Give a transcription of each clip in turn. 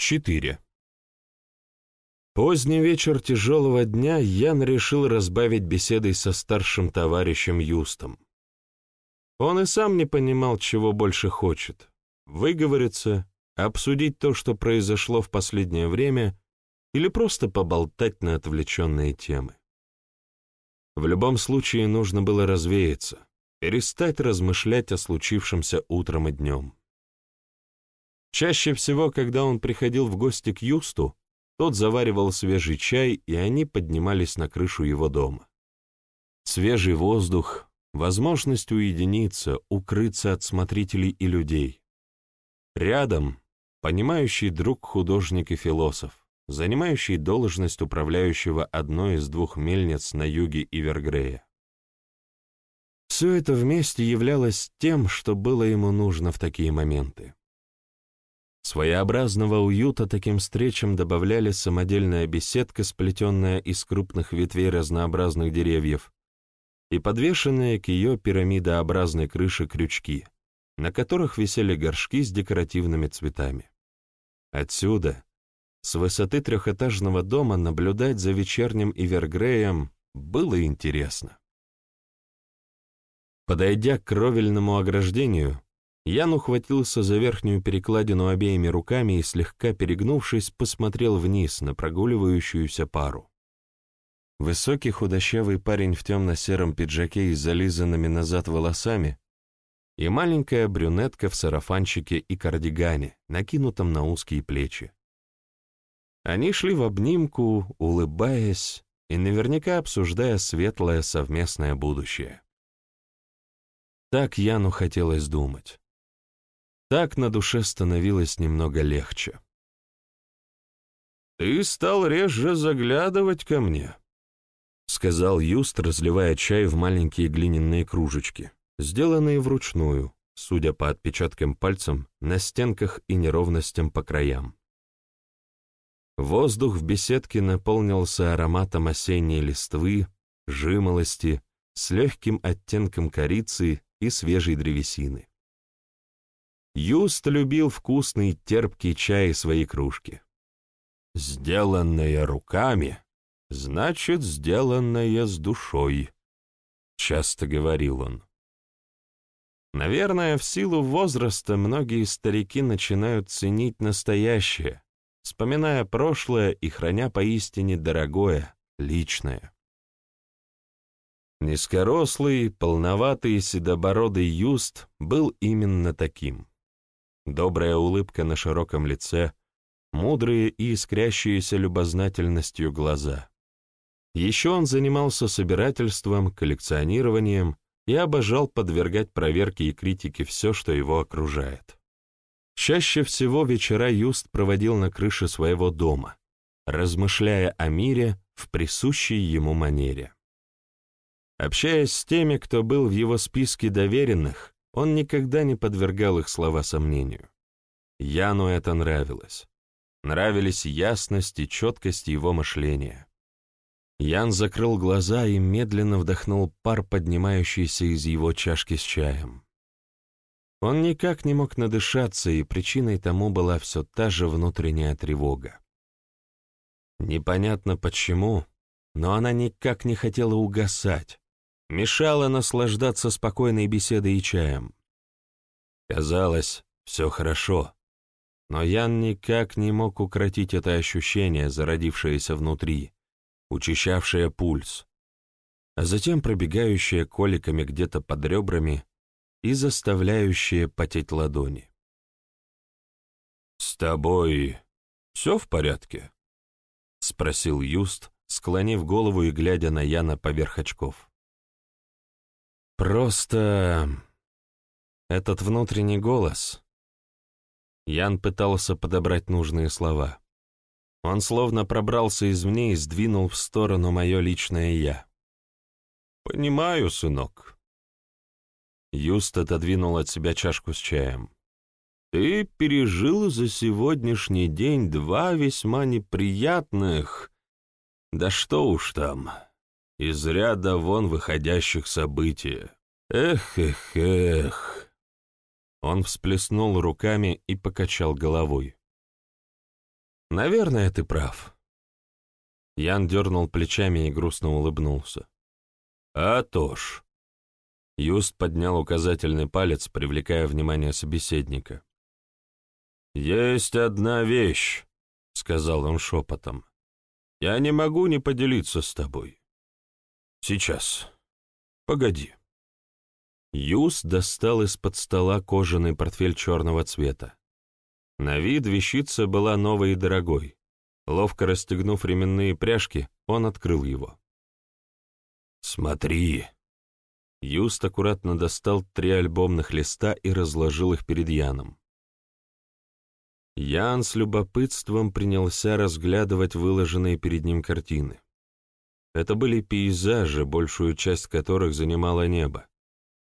4. Поздний вечер тяжелого дня Ян решил разбавить беседой со старшим товарищем Юстом. Он и сам не понимал, чего больше хочет — выговориться, обсудить то, что произошло в последнее время, или просто поболтать на отвлеченные темы. В любом случае нужно было развеяться, перестать размышлять о случившемся утром и днем. Чаще всего, когда он приходил в гости к Юсту, тот заваривал свежий чай, и они поднимались на крышу его дома. Свежий воздух, возможность уединиться, укрыться от смотрителей и людей. Рядом понимающий друг художник и философ, занимающий должность управляющего одной из двух мельниц на юге Ивергрея. Все это вместе являлось тем, что было ему нужно в такие моменты. Своеобразного уюта таким встречам добавляли самодельная беседка, сплетенная из крупных ветвей разнообразных деревьев, и подвешенные к ее пирамидообразной крыше крючки, на которых висели горшки с декоративными цветами. Отсюда, с высоты трехэтажного дома, наблюдать за вечерним Ивергреем было интересно. Подойдя к кровельному ограждению, Ян ухватился за верхнюю перекладину обеими руками и, слегка перегнувшись, посмотрел вниз на прогуливающуюся пару. Высокий худощавый парень в темно-сером пиджаке и зализанными назад волосами и маленькая брюнетка в сарафанчике и кардигане, накинутом на узкие плечи. Они шли в обнимку, улыбаясь и наверняка обсуждая светлое совместное будущее. Так Яну хотелось думать. Так на душе становилось немного легче. «Ты стал реже заглядывать ко мне», — сказал Юст, разливая чай в маленькие глиняные кружечки, сделанные вручную, судя по отпечаткам пальцем, на стенках и неровностям по краям. Воздух в беседке наполнился ароматом осенней листвы, жимолости, с легким оттенком корицы и свежей древесины. Юст любил вкусный терпкий чай из своей кружки. «Сделанное руками, значит, сделанное с душой», — часто говорил он. Наверное, в силу возраста многие старики начинают ценить настоящее, вспоминая прошлое и храня поистине дорогое, личное. Низкорослый, полноватый, седобородый Юст был именно таким добрая улыбка на широком лице, мудрые и искрящиеся любознательностью глаза. Еще он занимался собирательством, коллекционированием и обожал подвергать проверке и критике все, что его окружает. Чаще всего вечера Юст проводил на крыше своего дома, размышляя о мире в присущей ему манере. Общаясь с теми, кто был в его списке доверенных, он никогда не подвергал их слова сомнению. Яну это нравилось. Нравились ясность и четкость его мышления. Ян закрыл глаза и медленно вдохнул пар, поднимающийся из его чашки с чаем. Он никак не мог надышаться, и причиной тому была все та же внутренняя тревога. Непонятно почему, но она никак не хотела угасать, мешала наслаждаться спокойной беседой и чаем. Казалось, все хорошо, но Ян никак не мог укротить это ощущение, зародившееся внутри, учащавшее пульс, а затем пробегающее коликами где-то под ребрами и заставляющее потеть ладони. «С тобой все в порядке?» — спросил Юст, склонив голову и глядя на Яна поверх очков. Просто этот внутренний голос. Ян пытался подобрать нужные слова. Он словно пробрался извне и сдвинул в сторону мое личное «я». «Понимаю, сынок». Юст отодвинул от себя чашку с чаем. «Ты пережил за сегодняшний день два весьма неприятных, да что уж там, из ряда вон выходящих событий. Эх, эх, эх. Он всплеснул руками и покачал головой. Наверное, ты прав. Ян дернул плечами и грустно улыбнулся. А то ж. Юст поднял указательный палец, привлекая внимание собеседника. «Есть одна вещь», — сказал он шепотом. «Я не могу не поделиться с тобой. Сейчас. Погоди». Юс достал из-под стола кожаный портфель черного цвета. На вид вещица была новой и дорогой. Ловко расстегнув ременные пряжки, он открыл его. «Смотри!» Юст аккуратно достал три альбомных листа и разложил их перед Яном. Ян с любопытством принялся разглядывать выложенные перед ним картины. Это были пейзажи, большую часть которых занимало небо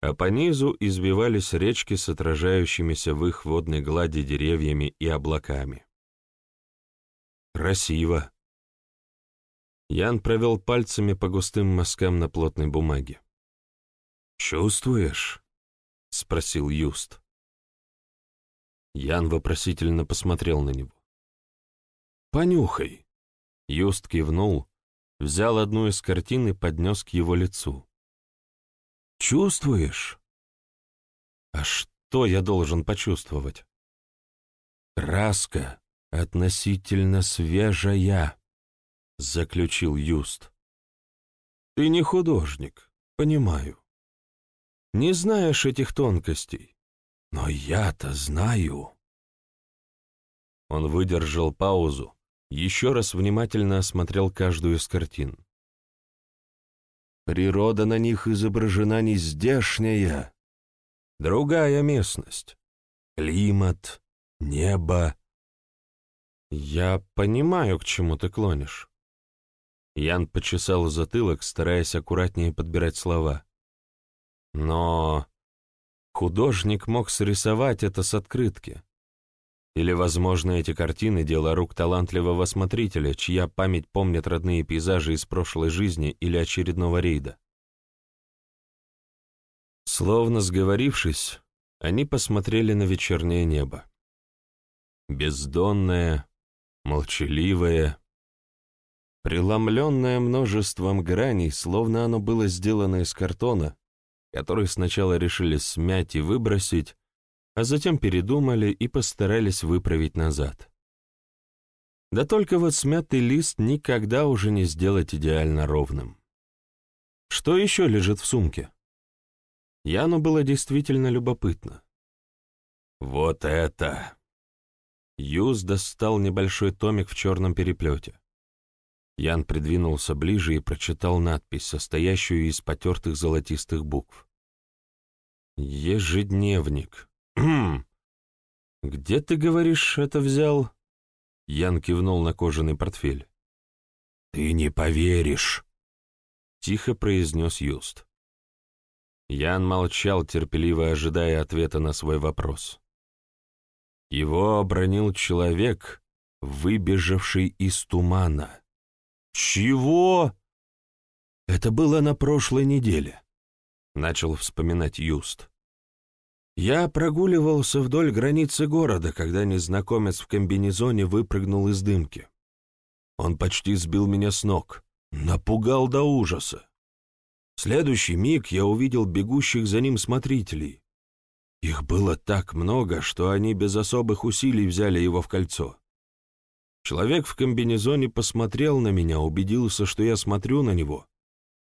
а по низу избивались речки с отражающимися в их водной глади деревьями и облаками. Красиво. Ян провел пальцами по густым мазкам на плотной бумаге. «Чувствуешь?» — спросил Юст. Ян вопросительно посмотрел на него. «Понюхай!» Юст кивнул, взял одну из картин и поднес к его лицу. Чувствуешь? А что я должен почувствовать? Краска относительно свежая, заключил Юст. Ты не художник, понимаю. Не знаешь этих тонкостей, но я-то знаю. Он выдержал паузу, еще раз внимательно осмотрел каждую из картин. Природа на них изображена не здешняя. Другая местность. Климат, небо. Я понимаю, к чему ты клонишь. Ян почесал затылок, стараясь аккуратнее подбирать слова. Но художник мог срисовать это с открытки. Или, возможно, эти картины — дело рук талантливого смотрителя, чья память помнит родные пейзажи из прошлой жизни или очередного рейда. Словно сговорившись, они посмотрели на вечернее небо. Бездонное, молчаливое, преломленное множеством граней, словно оно было сделано из картона, который сначала решили смять и выбросить, а затем передумали и постарались выправить назад. Да только вот смятый лист никогда уже не сделать идеально ровным. Что еще лежит в сумке? Яну было действительно любопытно. «Вот это!» Юз достал небольшой томик в черном переплете. Ян придвинулся ближе и прочитал надпись, состоящую из потертых золотистых букв. «Ежедневник. «Где, ты говоришь, это взял?» Ян кивнул на кожаный портфель. «Ты не поверишь», — тихо произнес Юст. Ян молчал, терпеливо ожидая ответа на свой вопрос. Его обронил человек, выбежавший из тумана. «Чего?» «Это было на прошлой неделе», — начал вспоминать Юст. Я прогуливался вдоль границы города, когда незнакомец в комбинезоне выпрыгнул из дымки. Он почти сбил меня с ног, напугал до ужаса. В следующий миг я увидел бегущих за ним смотрителей. Их было так много, что они без особых усилий взяли его в кольцо. Человек в комбинезоне посмотрел на меня, убедился, что я смотрю на него,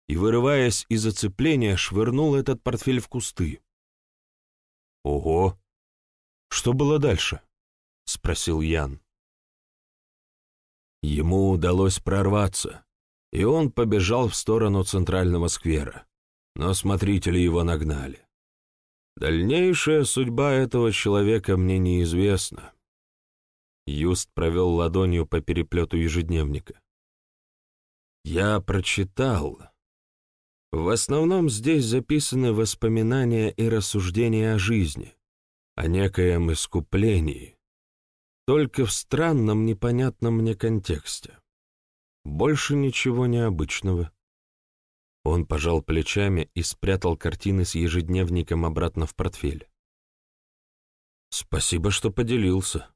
и, вырываясь из оцепления, швырнул этот портфель в кусты. «Ого! Что было дальше?» — спросил Ян. Ему удалось прорваться, и он побежал в сторону центрального сквера, но смотрители его нагнали. Дальнейшая судьба этого человека мне неизвестна. Юст провел ладонью по переплету ежедневника. Я прочитал, в основном здесь записаны воспоминания и рассуждения о жизни, о некоем искуплении, только в странном, непонятном мне контексте. Больше ничего необычного. Он пожал плечами и спрятал картины с ежедневником обратно в портфель. «Спасибо, что поделился».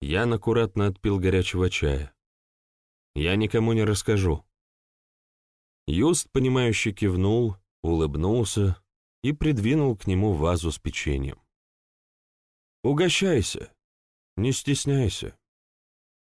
Ян аккуратно отпил горячего чая. «Я никому не расскажу». Юст, понимающе кивнул, улыбнулся и придвинул к нему вазу с печеньем. «Угощайся, не стесняйся».